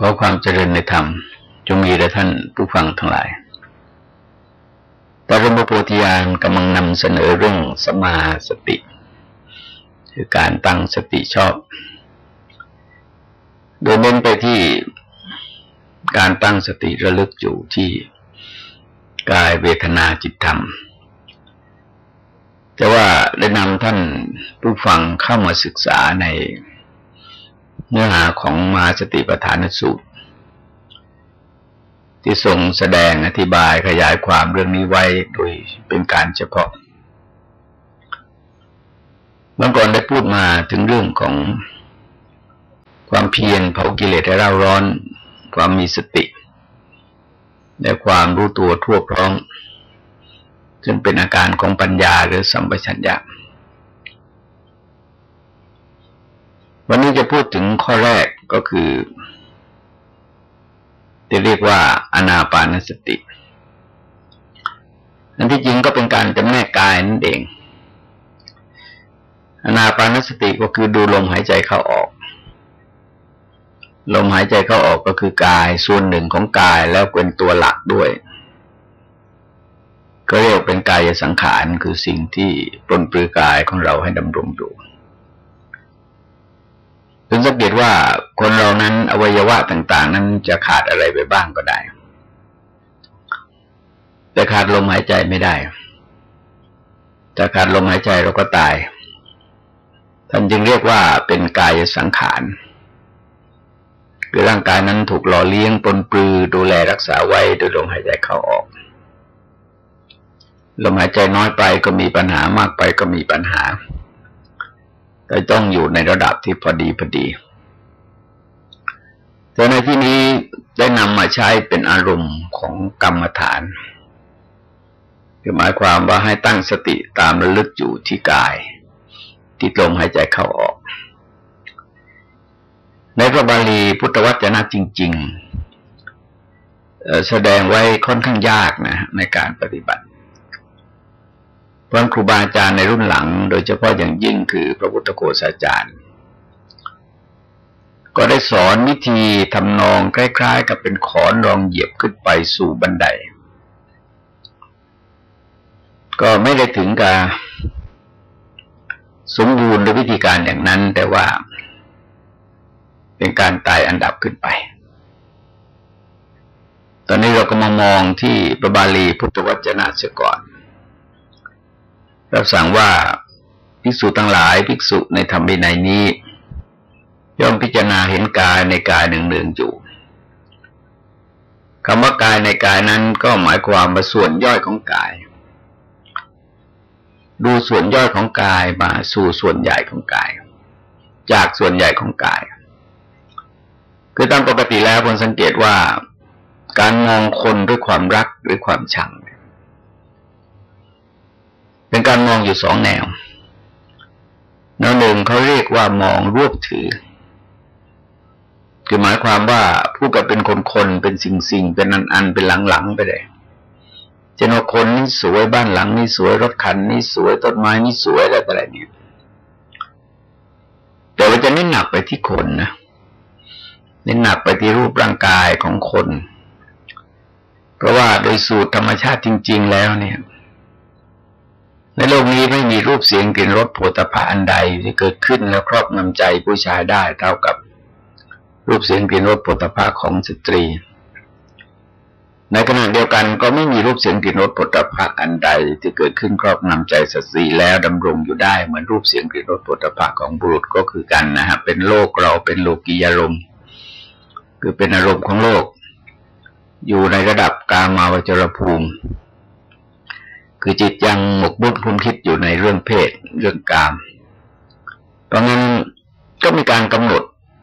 ขอความเจริญในธรรม จงมีแด่ท่านผู้ฟังทั้งหลายตรมโพธิญาณกำลังนำเสนอเรื่องสมาสติ คือการตั้งสติชอบ โดยเน้นไปที่การตั้งสติระลึกอยู่ที่กายเวทนาจิตธรรม แต่ว่าได้นำท่านผู้ฟังเข้ามาศึกษาใน เนื้อหาของมาสติปฐานสูตร ที่ทรงแสดงอธิบายขยายความเรื่องนี้ไว้โดยเป็นการเฉพาะเมื่อก่อนได้พูดมาถึงเรื่องของความเพียรเผากิเลสให้เราร้อน ความมีสติ และความรู้ตัวทั่วพร้อมซึ่งเป็นอาการของปัญญาหรือสัมปชัญญะ วันนี้จะพูดถึงข้อแรกก็คือจะเรียกว่าอนาปานสติ อันที่จริงก็เป็นการจำแนกกายนั่นเอง อนาปานสติก็คือดูลมหายใจเข้าออก ลมหายใจเข้าออกก็คือกายส่วนหนึ่งของกายแล้วเป็นตัวหลักด้วย ก็เรียกเป็นกายสังขารคือสิ่งที่ปนปลือกายของเราให้ดำรงอยู่ ถึงสังเกตว่าคนเรานั้นอวัยวะต่าง ๆ นั้นจะขาดอะไรไปบ้างก็ได้ แต่ขาดลมหายใจไม่ได้ ถ้าขาดลมหายใจเราก็ตาย ท่านจึงเรียกว่าเป็นกายสังขารคือร่างกายนั้นถูกหล่อเลี้ยงปนปลือดูแลรักษาไว้โดยลมหายใจเข้าออกลมหายใจน้อยไปก็มีปัญหามากไปก็มีปัญหา แต่ต้องอยู่ในระดับที่พอดีพอดี แต่ในที่นี้ได้นำมาใช้เป็นอารมณ์ของกรรมฐาน คือหมายความว่าให้ตั้งสติตามระลึกอยู่ที่กาย ที่ลมหายใจเข้าออก ในพระบาลีพุทธวจนะจริง ๆ แสดงไว้ค่อนข้างยากนะในการปฏิบัติ เพรครูบาอาจารย์ในรุ่นหลัง โดยเฉพาะอย่างยิ่งคือพระพุทธโฆษาจารย์ ก็ได้สอนวิธีทำนองคล้ายๆ กับเป็นขอนรองเหยียบขึ้นไปสู่บันได ก็ไม่ได้ถึงกับสมบูรณ์ด้วยวิธีการอย่างนั้น แต่ว่า เป็นการตายอันดับขึ้นไป ตอนนี้เราก็มามองที่พระบาลีพุทธวจนะเสียก่อน รับสั่งว่าภิกษุทั้งหลายภิกษุในธรรมวินัยนี้ ย่อมพิจารณาเห็นกายในกายหนึ่งหนึ่งอยู่คำว่ากายในกายนั้นก็หมายความว่าส่วนย่อยของกาย ดูส่วนย่อยของกายมาสู่ส่วนใหญ่ของกาย จากส่วนใหญ่ของกาย คือตามปกติแล้วคนสังเกตว่า การมองคนด้วยความรักหรือความชัง เป็นการมองอยู่สองแนวแนวหนึ่งเขาเรียกว่ามองรวบถือ คือหมายความว่าผู้กับเป็นคนคนเป็นสิ่งสิ่งเป็นอันอันเป็นหลังหลังไปเลยเจนวคนนี้สวยบ้านหลังนี้สวยรถคันนี้สวยต้นไม้นี้สวยอะไรอะไรเนี่ยแต่ว่าจะเน้นหนักไปที่คนนะเน้นหนักไปที่รูปร่างกายของคน เพราะว่าโดยสูตรธรรมชาติจริง ๆ แล้วเนี่ย ในโลกนี้ไม่มีรูปเสียงกลิ่นรสโผฏฐะอันใดที่เกิดขึ้นแล้วครอบงำใจผู้ชายได้เท่ากับรูปเสียงกลิ่นรสโผฏฐะของสตรี ในขณะเดียวกันก็ไม่มีรูปเสียงกลิ่นรสโผฏฐะอันใดที่เกิดขึ้นครอบงำใจสตรีแล้วดำรงอยู่ได้เหมือนรูปเสียงกลิ่นรสโผฏฐะของบุรุษก็คือกันนะฮะเป็นโลกเราเป็นโลกียารมณ์คือเป็นอารมณ์ของโลก อยู่ในระดับกามาวจรภูมิ คือจิตยังหมกบุ่นคุ้มคิดอยู่ในเรื่องเพศเรื่องกาม เพราะงั้นก็มีการกำหนด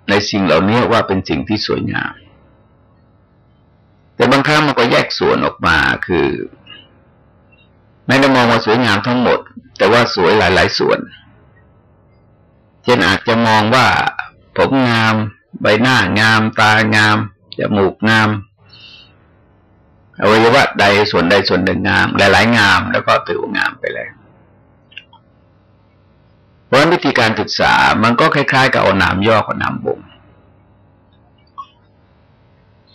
ในสิ่งเหล่านี้ว่าเป็นสิ่งที่สวยงาม แต่บางครั้งมันก็แยกส่วนออกมาคือไม่ได้มองว่าสวยงามทั้งหมด แต่ว่าสวยหลาย ๆ ส่วน เช่นอาจจะมองว่าผมงาม ใบหน้างาม ตางามจมูกงาม อวัยวะใดส่วนใดส่วนหนึ่งงาม หลายๆงามแล้วก็ถือว่างามไปเลยเพราะวิธีการศึกษามันก็คล้ายๆ กับเอานามย่อกับนามบ่ง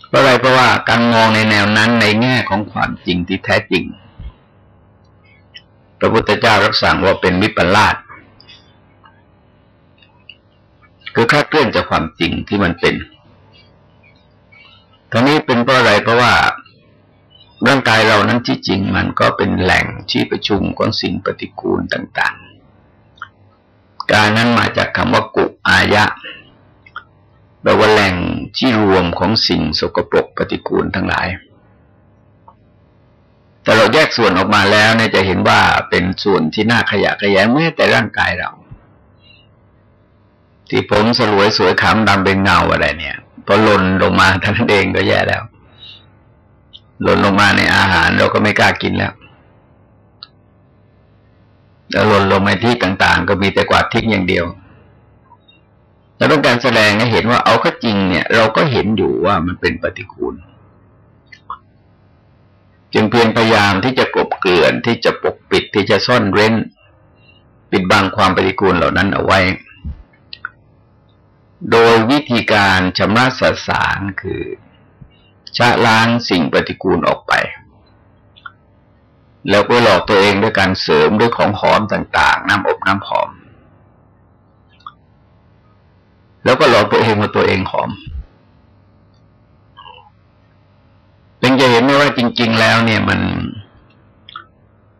เพราะอะไรเพราะว่าการมองในแนวนั้นในแง่ของความจริงที่แท้จริง พระพุทธเจ้ารับสั่งว่าเป็นวิปลาสคือคลาดเคลื่อนจากความจริงที่มันเป็นทั้งนี้เป็นเพราะอะไรเพราะว่า ร่างกายเรานั้นที่จริงมันก็เป็นแหล่งที่ประชุมของสิ่งปฏิกูลต่างๆ การนั้นมาจากคำว่ากุอายะแปลว่าแหล่งที่รวมของสิ่งสกปรกปฏิกูลทั้งหลาย แต่เราแยกส่วนออกมาแล้วเนี่ยจะเห็นว่าเป็นส่วนที่น่าขยะขยะแม้แต่ร่างกายเรา ที่ผมสลวยสวยขำดำเป็นเงาอะไรเนี่ยพอหล่นลงมาท่านเองก็แย่แล้ว หล่นลงมาในอาหารเราก็ไม่กล้ากินแล้วแล้วหล่นลงในที่ต่าง ๆ ก็มีแต่กวาดทิ้งอย่างเดียวเราต้องการแสดงให้เห็นว่าเอาก็จริงเนี่ย เราก็เห็นอยู่ว่ามันเป็นปฏิคูล จึงเพียรพยายามที่จะกบเกลื่อนที่จะปกปิดที่จะซ่อนเร้น ปิดบังความปฏิกูลเหล่านั้นเอาไว้ โดยวิธีการชำระสสารคือ ชะล้างสิ่งปฏิกูลออกไป แล้วก็หลอกตัวเองด้วยการเสริมด้วยของหอมต่าง ๆ น้ำอบน้ำหอม แล้วก็หลอกตัวเองว่าตัวเองหอมเป็นจะเห็นไหมว่าจริง ๆ แล้วเนี่ยมัน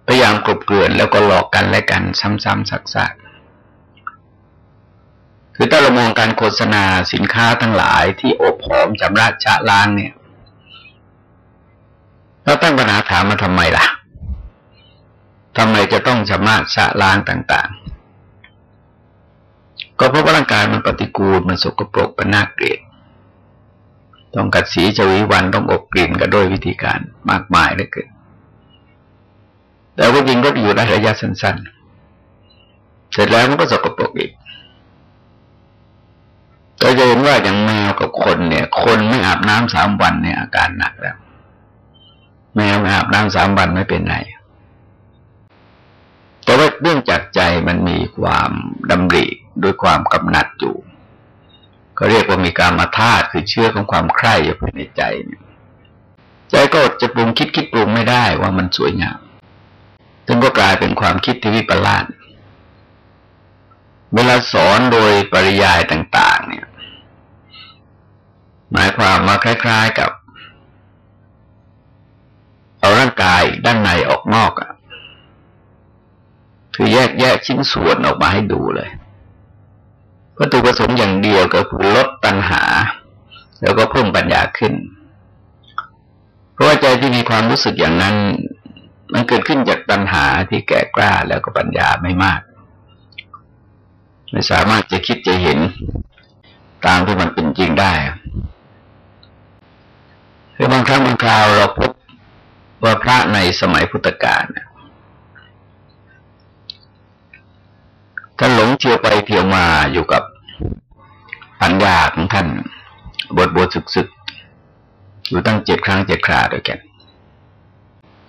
พยายามกลบเกลื่อนแล้วก็หลอกกันและกันซ้ำๆซักๆคือถ้าเรามองการโฆษณาสินค้าทั้งหลายที่อบหอมจำระชะล้างเนี่ย เราตั้งปัญหาถามมาทำไมล่ะทำไมจะต้องชำระชะล้างต่าง ๆ ก็เพราะว่าร่างกายมันปฏิกูลมันสกปรกมันน่าเกลียดต้องกัดสีจวีวันต้องอบกลิ่นกันด้วยวิธีการมากมายเหลือเกินแต่ว่าจริงก็อยู่ในระยะสั้น ๆ เสร็จแล้วมันก็สกปรกอีกเราจะเห็นว่าอย่างแมวกับคนเนี่ย คนไม่อาบน้ำสามวันเนี่ยอาการหนักแล้ว แมวอาบน้ำสามวันไม่เป็นไร แต่ว่าเรื่องจากใจมันมีความดำริด้วยความกำหนัดอยู่ ก็เรียกว่ามีการมาธาตุคือเชื่อของความใคร่อยู่ภายในใจใจก็จะปรุงคิดคิดปรุงไม่ได้ว่ามันสวยงามจึงก็กลายเป็นความคิดที่วิปลาสเวลาสอนโดยปริยายต่าง ๆ เนี่ย หมายความมาคล้าย ๆ กับ กายด้านในออกนอกอะคือแยกแยกชิ้นส่วนออกมาให้ดูเลยวัตถุประสงค์อย่างเดียวก็คือลดตัณหา แล้วก็เพิ่มปัญญาขึ้น เพราะว่าใจที่มีความรู้สึกอย่างนั้น มันเกิดขึ้นจากตัณหาที่แก่กล้าแล้วก็ปัญญาไม่มาก ไม่สามารถจะคิดจะเห็นตามที่มันเป็นจริงได้คือบางครั้งบางคราวเราพบ ว่าพระในสมัยพุทธกาลท่านหลงเที่ยวไปเที่ยวมาอยู่กับปัญญาของท่าน บทบทศึกศึกอยู่ตั้งเจ็ดครั้งเจ็ดคราด้วยกัน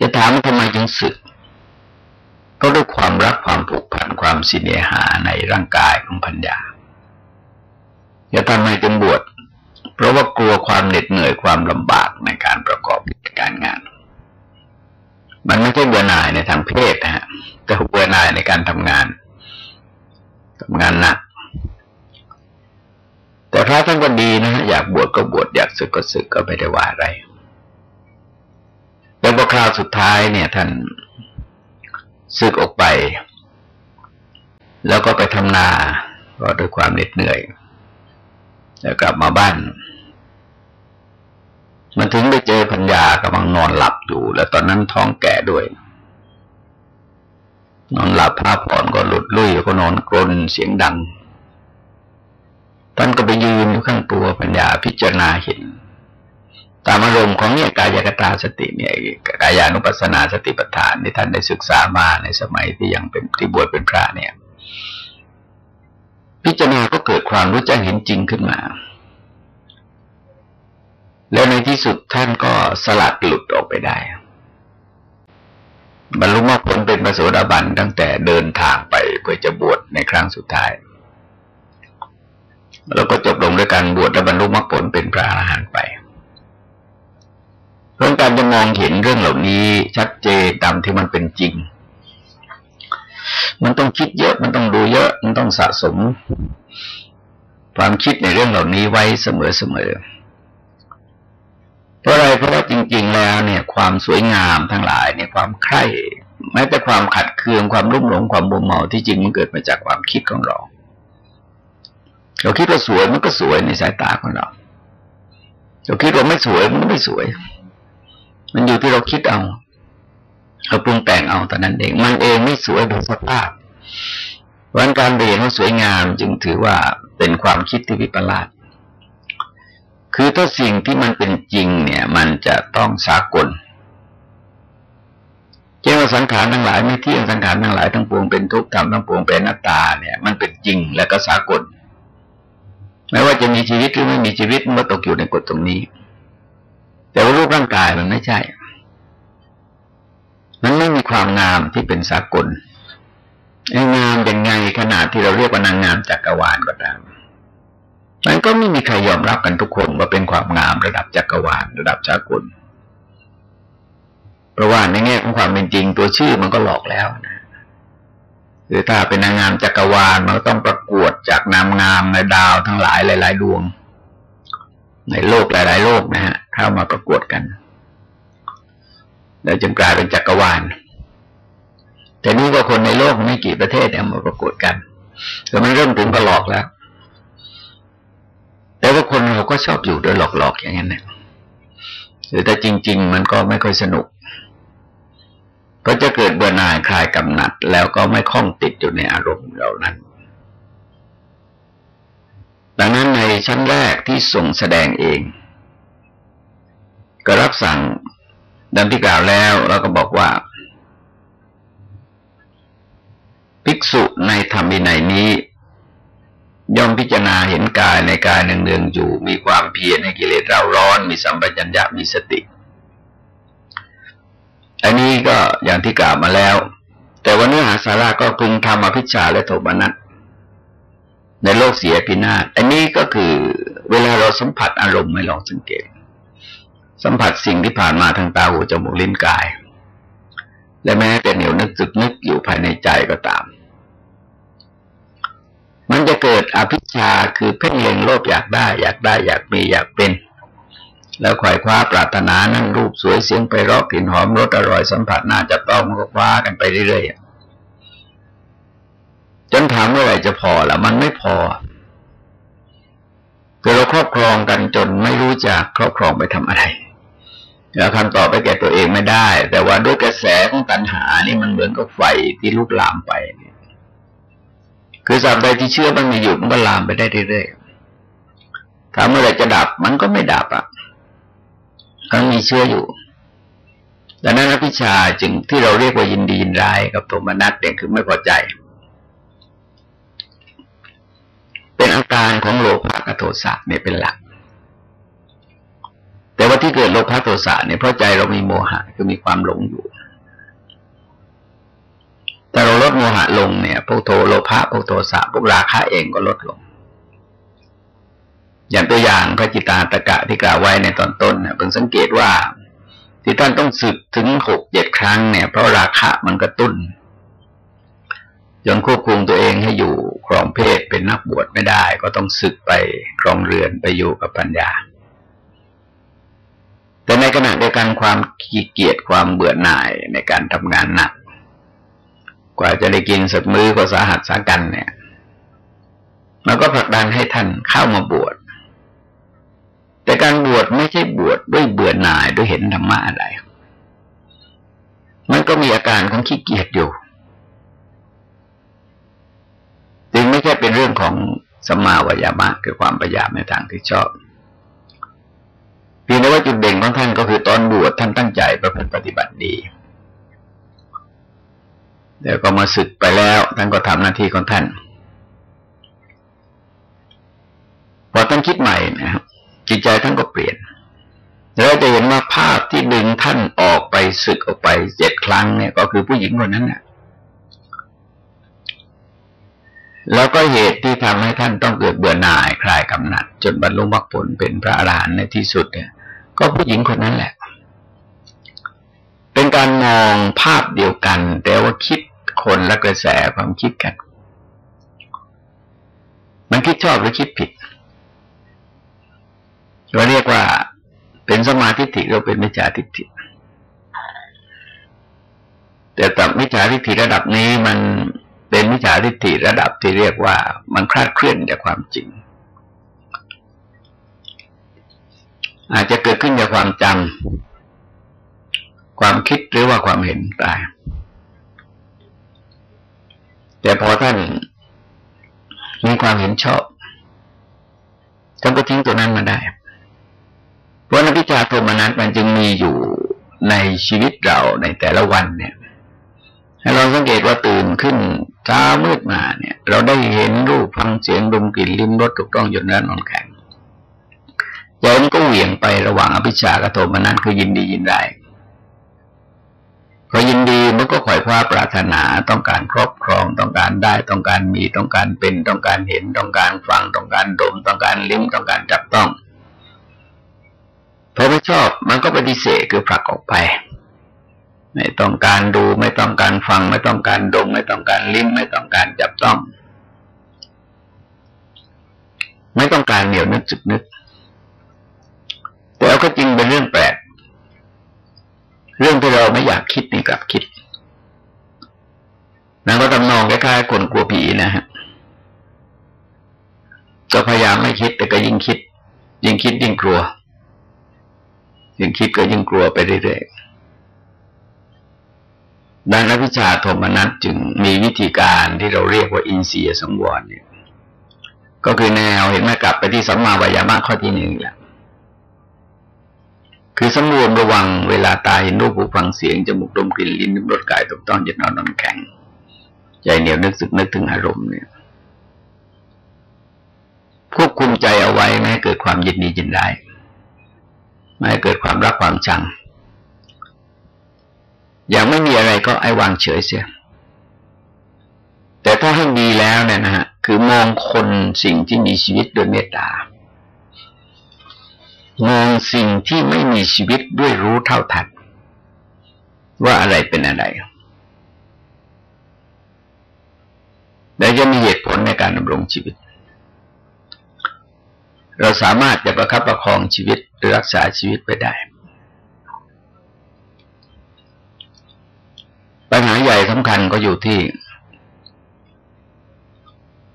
จะถามว่าทำไมจึงศึก ก็ด้วยความรักความผูกพันความสิเนหาในร่างกายของพัญญาจะทำไมจึงบวช เพราะว่ากลัวความเหน็ดเหนื่อยความลำบากในการประกอบการงาน มันไม่ใช่เบื่อหน่ายในทางเพศนะฮะแต่เบื่อหน่ายในการทำงานทำงานหนัก แต่พระท่านก็ดีนะฮะอยากบวชก็บวชอยากศึกก็ศึกก็ไม่ได้ว่าอะไร แล้วพอคราวสุดท้ายเนี่ย ท่านศึกออกไป แล้วก็ไปทำนาก็ด้วยความเหน็ดเหนื่อย แล้วกลับมาบ้าน มันถึงไปเจอพัญญากำลังนอนหลับอยู่ แล้วตอนนั้นท้องแก่ด้วย นอนหลับผ้าผ่อนก็หลุดลุ่ยก็นอนกรนเสียงดังท่านก็ไปยืนอยู่ข้างตัวปัญญาพิจารณาเห็น ตามอารมณ์ของเนี่ยกายกตาสติเนี่ยกายานุปัสสนาสติปัฏฐานที่ท่านได้ศึกษามาในสมัยที่ยังเป็นที่บวชเป็นพระเนี่ย พิจารณาก็เกิดความรู้แจ้งเห็นจริงขึ้นมา แล้วในที่สุดท่านก็สลัดหลุดออกไปได้ บรรลุมรรคผลเป็นพระโสดาบันตั้งแต่เดินทางไปเพื่อจะบวชในครั้งสุดท้าย แล้วก็จบลงด้วยการบวชและบรรลุมรรคผลเป็นพระอรหันต์ไปการจะมองเห็นเรื่องเหล่านี้ชัดเจนตามที่มันเป็นจริง มันต้องคิดเยอะ มันต้องดูเยอะ มันต้องสะสม ความคิดในเรื่องเหล่านี้ไว้เสมอๆ เพราะอะไรเพราะว่าจริง ๆ แล้วเนี่ย ความสวยงามทั้งหลายเนี่ยความใคร่แม้แต่ความขัดเคืองความรุ่มหลงความบมเมาที่จริงมันเกิดมาจากความคิดของเรา เราคิดว่าสวยมันก็สวยในสายตาของเรา เราคิดว่าไม่สวยมันไม่สวย มันอยู่ที่เราคิดเอาเราปรุงแต่งเอาแต่นั้นเอง มันเองไม่สวยโดยสภาพวันการเรียนว่าสวยงามจึงถือว่าเป็นความคิดที่วิปลาส คือถ้าสิ่งที่มันเป็นจริงเนี่ย มันจะต้องสากลเจ้าสังขารทั้งหลายไม่เที่ยงสังขารทั้งหลายทั้งปวงเป็นทุกข์ธรรมทั้งปวงเป็นหนัตตาเนี่ย มันเป็นจริงและก็สากลไม่ว่าจะมีชีวิตหรือไม่มีชีวิตมันก็ตกอยู่ในกฎตรงนี้ แต่ว่ารูปร่างกายมันไม่ใช่ มันไม่มีความงามที่เป็นสากลงามยังไงขนาดที่เราเรียกว่านางงามจักรวาลก็ตาม มันก็ไม่มีใครยอมรับกันทุกคนว่าเป็นความงามระดับจักรวาลระดับสากลเพราะว่าในแง่ของความเป็นจริง ตัวชื่อมันก็หลอกแล้วนะคือถ้าเป็นนางงามจักรวาลมันก็ต้องประกวดจากนามงามในดาวทั้งหลายหลาย ๆ ดวง ในโลกหลาย ๆ โลกนะฮะเข้ามาประกวดกันแล้วจึงกลายเป็นจักรวาล แต่นี่ก็คนในโลกไม่กี่ประเทศเนี่ยมาประกวดกันแต่มันเริ่มถึงก็หลอกแล้ว ก็ชอบอยู่โดยหลอกๆอย่างนั้นเนี่ยหรือแต่จริง ๆ มันก็ไม่ค่อยสนุก ก็จะเกิดเบื่อหน่ายคลายกำหนัด แล้วก็ไม่คล้องติดอยู่ในอารมณ์เหล่านั้น ดังนั้นในชั้นแรกที่ส่งแสดงเอง ก็รับสั่งดังที่กล่าวแล้วเราก็บอกว่า ภิกษุในธรรมวินัยนี้ ย่อมพิจารณาเห็นกายในกายเนืองๆอยู่ มีความเพียรในกิเลสเราร้อน มีสัมปชัญญะมีสติ อันนี้ก็อย่างที่กล่าวมาแล้ว แต่วันนี้หาสาระก็พึงทำอภิชาและโทมนัสในโลกเสียพินาศอันนี้ก็คือเวลาเราสัมผัสอารมณ์ไม่ลองสังเกต สัมผัสสิ่งที่ผ่านมาทางตาหูจมูกลิ้นกาย และแม้แต่เหนียวนึกจึกนึกอยู่ภายในใจก็ตาม เกิดอภิชาคือเพ่งเล็งโลภอยากได้ อยากได้ อยากมีอยากเป็น แล้วขวายคว้าปรารถนานั่งรูปสวยเสียงไปรอกกลิ่นหอมรสอร่อยสัมผัสน่าจะต้องมันก็คว้ากันไปเรื่อยๆจนถามเมื่อไหร่จะพอละมันไม่พอคือเราครอบครองกันจนไม่รู้จักครอบครองไปทำอะไรแล้วคำตอบไปแก่ตัวเองไม่ได้ แต่ว่าด้วยกระแสของตัณหานี่มันเหมือนกับไฟที่ลุกลามไป คือสัตใดที่เชื่อมันมีอยู่มันก็ลามไปได้เรื่อยๆถามเมื่อไรจะดับมันก็ไม่ดับอะเขามีเชื้ออยู่ดังนั้นอภิชาจึงที่เราเรียกว่ายินดียินร้ายกับโทมนัสเนี่ยคือไม่พอใจ เป็นอาการของโลภะกับโทสะเนี่ยเป็นหลัก แต่ว่าที่เกิดโลภะโทสะเนี่ยเพราะใจเรามีโมหะคือมีความหลงอยู่ แต่เราลดโมหะลงเนี่ยพวกโทโลภะพวกโทสะพวกราคะเองก็ลดลง อย่างตัวอย่างพระจิตาตะกะที่กล่าวไว้ในตอนต้นเนี่ยเพิ่งสังเกตว่า ที่ท่านต้องสึกถึงหกเจ็ดครั้งเนี่ยเพราะราคะมันกระตุ้นจนควบคุมตัวเองให้อยู่ครองเพศเป็นนักบวชไม่ได้ ก็ต้องสึกไปครองเรือนไปอยู่กับปัญญา แต่ในขณะเดียวกันความขี้เกียจความเบื่อหน่ายในการทำงานหนัก กว่าจะได้กินสักมื้อก็สาหัสสากันเนี่ย มันก็ผลักดันให้ท่านเข้ามาบวช แต่การบวชไม่ใช่บวชดด้วยเบื่อหน่ายด้วยเห็นธรรมะอะไร มันก็มีอาการของขี้เกียจอยู่ จึงไม่ใช่เป็นเรื่องของสมาวยามะคือความพยายามในทางที่ชอบเพียงแต่ว่าจุดเด่นของท่านก็คือตอนบวชท่านตั้งใจประพฤติปฏิบัติดี เดี๋ยวก็มาศึกไปแล้วท่านก็ทำหน้าที่ของท่านพอท่านคิดใหม่นะครับจิตใจท่านก็เปลี่ยนเราจะเห็นว่าภาพที่ดึงท่านออกไปศึกออกไปเจ็ดครั้งเนี่ยก็คือผู้หญิงคนนั้นเนี่ยแล้วก็เหตุที่ทำให้ท่านต้องเกิดเบื่อหน่ายคลายกำหนัด จนบรรลุมรรคผลเป็นพระอรหันต์ในที่สุดเนี่ย ก็ผู้หญิงคนนั้นแหละ เป็นการมองภาพเดียวกัน แต่ว่าคิด คนและกระแสความคิดกัน มันคิดชอบหรือคิดผิดเราเรียกว่าเป็นสมาธิิเราเป็นมิจฉาทิฏฐิแต่ตับมิจฉาทิฏฐิระดับนี้มันเป็นมิจฉาทิฏฐิระดับที่เรียกว่ามันคลาดเคลื่อนจากความจริง อาจจะเกิดขึ้นจากความจำความคิดหรือว่าความเห็นตาย แต่พอท่านมีความเห็นชอบท่านก็ทิ้งตัวนั้นมาได้ เพราะนักพิจารโทมนัสมันจึงมีอยู่ในชีวิตเราในแต่ละวันเนี่ย ให้เราสังเกตว่าตื่นขึ้นเช้ามืดมาเนี่ย เราได้เห็นรูปฟังเสียงดมกลิ่นลิ้มรสถูกต้องหยดน้ำนอนแข็งใจมันก็เหวี่ยงไประหว่างอภิชากับโทมนัสคือยินดียินได้ พอยินดีมันก็ขวอยคว้าปรารถนาต้องการครอบครองต้องการได้ต้องการมีต้องการเป็นต้องการเห็นต้องการฟังต้องการดมต้องการลิ้มต้องการจับต้องพอไม่ชอบมันก็ปฏิเสธคือผลักออกไป ไม่ต้องการดูไม่ต้องการฟัง ไม่ต้องการดม ไม่ต้องการลิ้มไม่ต้องการจับต้อง ไม่ต้องการเหนียวนึกจุดนึกแต่ก็จริงเป็นเรื่องแปลก เรื่องที่เราไม่อยากคิดนี่กลับคิดนั่นก็ทำนองคล้ายๆคนกลัวผีนะฮะก็พยายามไม่คิดแต่ก็ยิ่งคิด ยิ่งคิดยิ่งกลัว ยิ่งคิดก็ยิ่งกลัวไปเรื่อยๆดังนั้นวิชาโทมนัสจึงมีวิธีการที่เราเรียกว่าอินเสียสังวรเนี่ยก็คือแนวเห็นไหมกลับไปที่สัมมาวายามะข้อที่หนึ่งแหละ คือสำรวมระวังเวลาตาเห็นรูปหูฟังเสียงจมูกดมกลิ่นลิ้นรสกายถูกต้องจะนอนนอนแข็ง ใจเหนียวนึกสึกนึกถึงอารมณ์เนี่ยควบคุมใจเอาไว้ไม่ให้เกิดความยินดียินได้ไม่ให้เกิดความรักความชัง อย่างไม่มีอะไรก็ไอ้วางเฉยเสียแต่ถ้าให้ดีแล้วเนี่ยนะฮะคือมองคนสิ่งที่มีชีวิตด้วยเมตตา มองสิ่งที่ไม่มีชีวิตด้วยรู้เท่าทันว่าอะไรเป็นอะไรและจะมีเหตุผลในการดำรงชีวิต เราสามารถจะประคับประคองชีวิตหรือรักษาชีวิตไปได้ ปัญหาใหญ่สำคัญก็อยู่ที่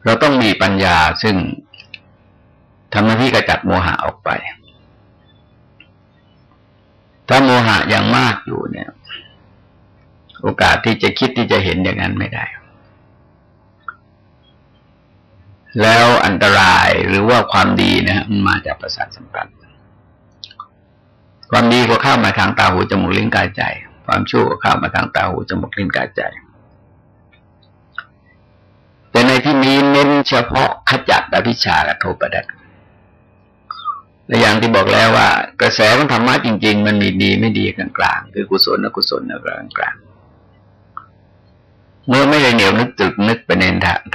เราต้องมีปัญญาซึ่งทำหน้าที่กระจัดโมหะออกไป ถ้าโมหะยังมากอยู่เนี่ย โอกาสที่จะคิดที่จะเห็นอย่างนั้นไม่ได้ แล้วอันตรายหรือว่าความดีนะมันมาจากประสาทสัมผัสความดีก็เข้ามาทางตาหูจมูกลิ้นกายใจ ความชั่วก็เข้ามาทางตาหูจมูกลิ้นกายใจ แต่ในที่นี้เน้นเฉพาะขจัดอภิชาและโทปดัต และอย่างที่บอกแล้วว่า กระแสของธรรมะจริง ๆ มันมีดีไม่ดีกลางๆคือกุศลอกุศลกลางกลางเมื่อไม่ได้เหนียวนึกตึกนึกไปใน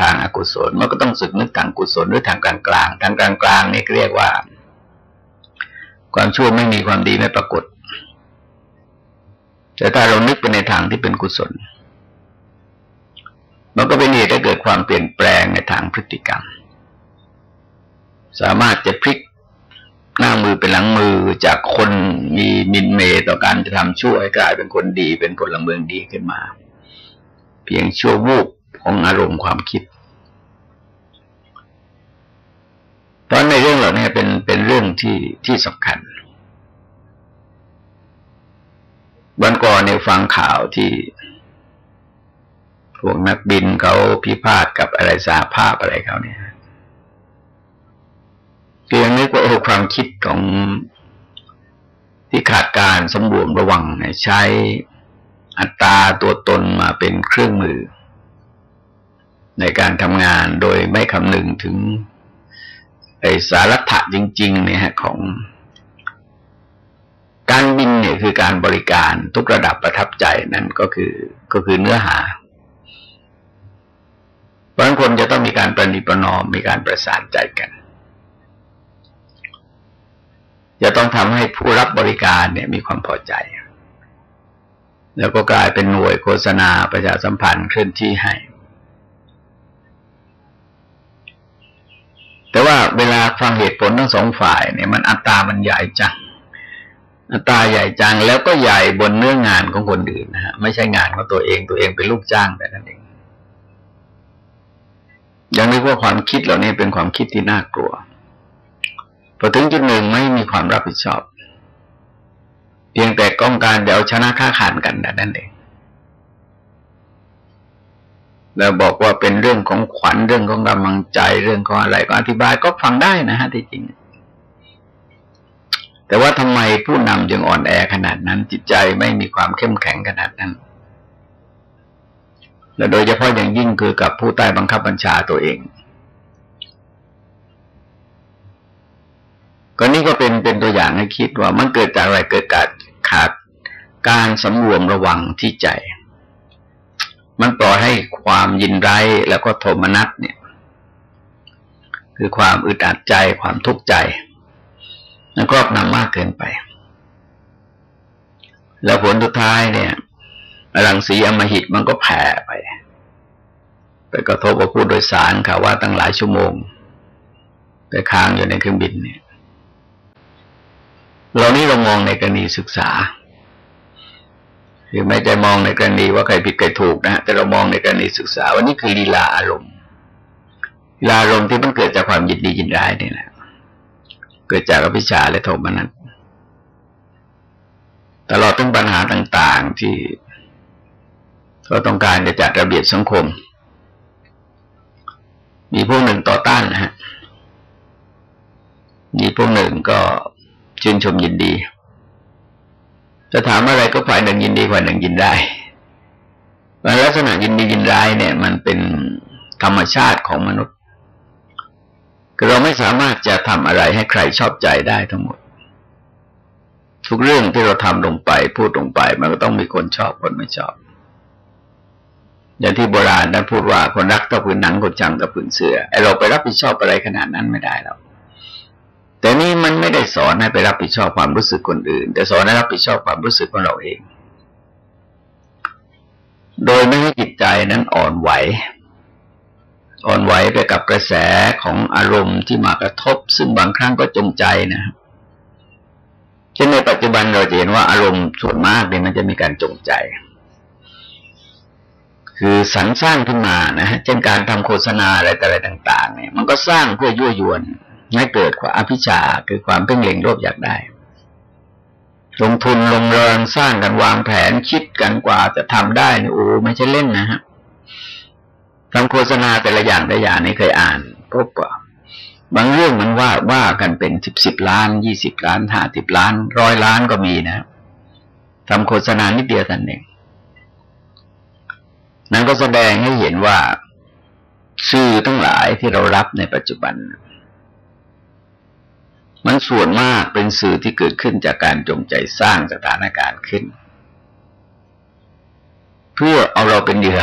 ทางอกุศลมันก็ต้องสึกนึกทางกุศลหรือทางกลางกลางทางกลางกลางนี่เรียกว่า ความชั่วไม่มีความดีไม่ปรากฏ แต่ถ้าเรานึกไปในทางที่เป็นกุศล มันก็เป็นเหตุให้เกิดความเปลี่ยนแปลงในทางพฤติกรรม สามารถจะพลิก หน้ามือเป็นหลังมือจากคนมีมินเมต่อการจะทำช่วให้กลายเป็นคนดีเป็นพลเมืองดีขึ้นมา เพียงชั่ววูบของอารมณ์ความคิดเพราะในเรื่องเหล่านี้เป็นเป็นเรื่องที่ที่สำคัญวันก่อนเนี่ยฟังข่าวที่พวกนักบินเขาพิพาทกับอะไรสาภาพอะไรเขาเนี่ย เพียงนึกว่าโอ้ความคิดของที่ขาดการสำรวมระวังใช้อัตราตัวตนมาเป็นเครื่องมือ ในการทำงานโดยไม่คำนึงถึงไอสาระจริง ๆ เนี่ยของ การบินเนี่ยคือการบริการทุกระดับประทับใจนั่นก็คือก็คือเนื้อหาบางคนจะต้องมีการประนิประนอมมีการประสานใจกัน จะต้องทำให้ผู้รับบริการเนี่ยมีความพอใจ แล้วก็กลายเป็นหน่วยโฆษณาประชาสัมพันธ์เคลื่อนที่ให้ แต่ว่าเวลาฟังเหตุผลทั้งสองฝ่ายเนี่ยมันอัตรามันใหญ่จังอัตราใหญ่จังแล้วก็ใหญ่บนเนื้องานของคนอื่นนะฮะไม่ใช่งานของตัวเองตัวเองเป็นลูกจ้างแต่นั่นเองยังเรียกว่าความคิดเหล่านี้เป็นความคิดที่น่ากลัว พอถึงจุดหนึ่งไม่มีความรับผิดชอบ เพียงแต่ก้องการจะเอาชนะค้าขานกันนั่นเองแล้วบอกว่าเป็นเรื่องของขวัญเรื่องของกำลังใจเรื่องของอะไรก็อธิบายก็ฟังได้นะฮะที่จริง แต่ว่าทำไมผู้นำจึงอ่อนแอขนาดนั้น จิตใจไม่มีความเข้มแข็งขนาดนั้น และโดยเฉพาะอย่างยิ่งคือกับผู้ใต้บังคับบัญชาตัวเอง ก็นี่ก็เป็นเป็นตัวอย่างให้คิดว่ามันเกิดจากอะไรเกิดการขาดการสำรวมระวังที่ใจ มันปล่อยให้ความยินร้ายแล้วก็โทมนัสเนี่ย คือความอึดอัดใจความทุกข์ใจมันครอบนำมากเกินไป แล้วผลสุดท้ายเนี่ยรังสีอมหิตมันก็แผ่ไป ไปกระทบกับผู้โดยสารค่ะว่าตั้งหลายชั่วโมงไปค้างอยู่ในเครื่องบินเนี่ย เรานี้เรามองในกรณีศึกษาคือไม่ได้มองในกรณีว่าใครผิดใครถูกนะ แต่เรามองในกรณีศึกษาวันนี้คือลีลาอารมณ์ลีลาอารมณ์ที่มันเกิดจากความยินดียินร้ายนี่แหละเกิดจากอภิชาและโทมนัสตลอดทั้งปัญหาต่าง ๆที่เราต้องการจะจัดระเบียบสังคม มีพวกหนึ่งต่อต้านนะฮะมีพวกหนึ่งก็ ชื่นชมยินดีจะถามอะไรก็ฝ่ายหนึ่งยินดีฝ่ายหนึ่งยินได้ลักษณะยินดียินร้ายเนี่ย มันเป็นธรรมชาติของมนุษย์คือเราไม่สามารถจะทำอะไรให้ใครชอบใจได้ทั้งหมด ทุกเรื่องที่เราทำลงไปพูดลงไป มันก็ต้องมีคนชอบคนไม่ชอบ อย่างที่โบราณนั้นพูดว่าคนรักต่อผืนหนังคนจังต่อผืนเสือไอเราไปรับผิดชอบอะไรขนาดนั้นไม่ได้แล้ว แต่นี่มันไม่ได้สอนให้ไปรับผิดชอบความรู้สึกคนอื่น แต่สอนให้รับผิดชอบความรู้สึกของเราเอง โดยไม่ให้จิตใจนั้นอ่อนไหว อ่อนไหวไปกับกระแสของอารมณ์ที่มากระทบ ซึ่งบางครั้งก็จงใจนะครับเช่นในปัจจุบันเราจะเห็นว่าอารมณ์ส่วนมากเนี่ยมันจะมีการจงใจ คือสรรสร้างขึ้นมานะเช่นการทำโฆษณาอะไรต่อะไรต่าง ๆ เนี่ย มันก็สร้างเพื่อยั่วยวน ให้เกิดความอภิชาคือความเพ่งเล็งโลภอยากได้ ลงทุนลงแรงสร้างกันวางแผนคิดกันกว่าจะทำได้นี่โอ้ไม่ใช่เล่นนะฮะทำโฆษณาแต่ละอย่างแต่อย่างนี้เคยอ่านพบว่าบางเรื่องมันว่าว่ากันเป็นสิบสิบล้านยี่สิบล้านห้าสิบล้านร้อยล้านก็มีนะทำโฆษณานิดเดียวท่านเองนั้นก็แสดงให้เห็นว่าสื่อทั้งหลายที่เรารับในปัจจุบัน มันส่วนมากเป็นสื่อที่เกิดขึ้นจากการจงใจสร้างสถานการณ์ขึ้น เพื่อเอาเราเป็นเหยื่อ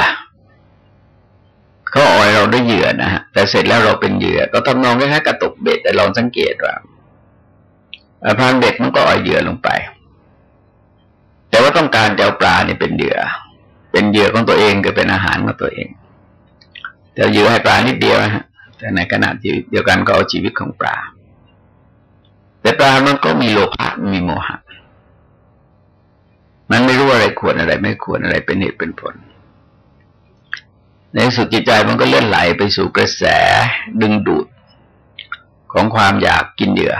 เขาอ่อยเราได้เหยื่อนะฮะแต่เสร็จแล้วเราเป็นเหยื่อ ก็ทำนองคล้ายๆกระตกเบ็ดแต่ลองสังเกตว่าพานเบ็ดมันก็อ่อยเหยื่อลงไป แต่ว่าต้องการจะเอาปลาเนี่ยเป็นเหยื่อ เป็นเหยื่อของตัวเองก็เป็นอาหารของตัวเองแต่เหยื่อให้ปลานิดเดียวนะฮะแต่ในขณะเดียวกันก็เอาชีวิตของปลา แต่ปลามันก็มีโลภะมีโมหะ มันไม่รู้อะไรควรอะไร ไม่ควรอะไรเป็นเหตุเป็นผล ในสุดจิตใจมันก็เลื่อนไหลไปสู่กระแสดึงดูดของความอยากกินเหยื่อ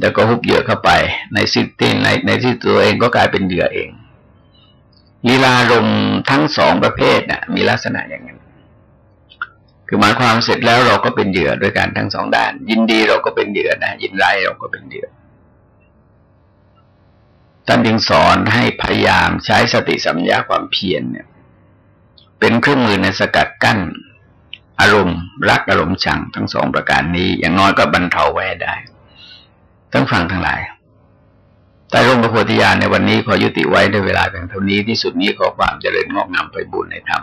แล้วก็หุบเหยื่อเข้าไป ในสิ่งที่ในในที่ตัวเองก็กลายเป็นเหยื่อเองลีลาลมทั้งสองประเภทนะ่ะ มีลักษณะอย่างนั้น คือหมายความเสร็จแล้วเราก็เป็นเหยื่อด้วยกันทั้งสองด้าน ยินดีเราก็เป็นเหยื่อนะยินร้ายเราก็เป็นเหยื่อท่านจึงสอนให้พยายามใช้สติสัมยาความเพียรเนี่ย เป็นเครื่องมือในสกัดกั้น อารมณ์ รักอารมณ์ชังทั้งสองประการนี้ อย่างน้อยก็บรรเทาไว้ได้ทั้งฟังทั้งหลายแต่ร่มพระโพธิญาณในวันนี้ขอยุติไว้ในเวลาเพียงเท่านี้ที่สุดนี้ขอความเจริญงอกงามไปบุญในธรรม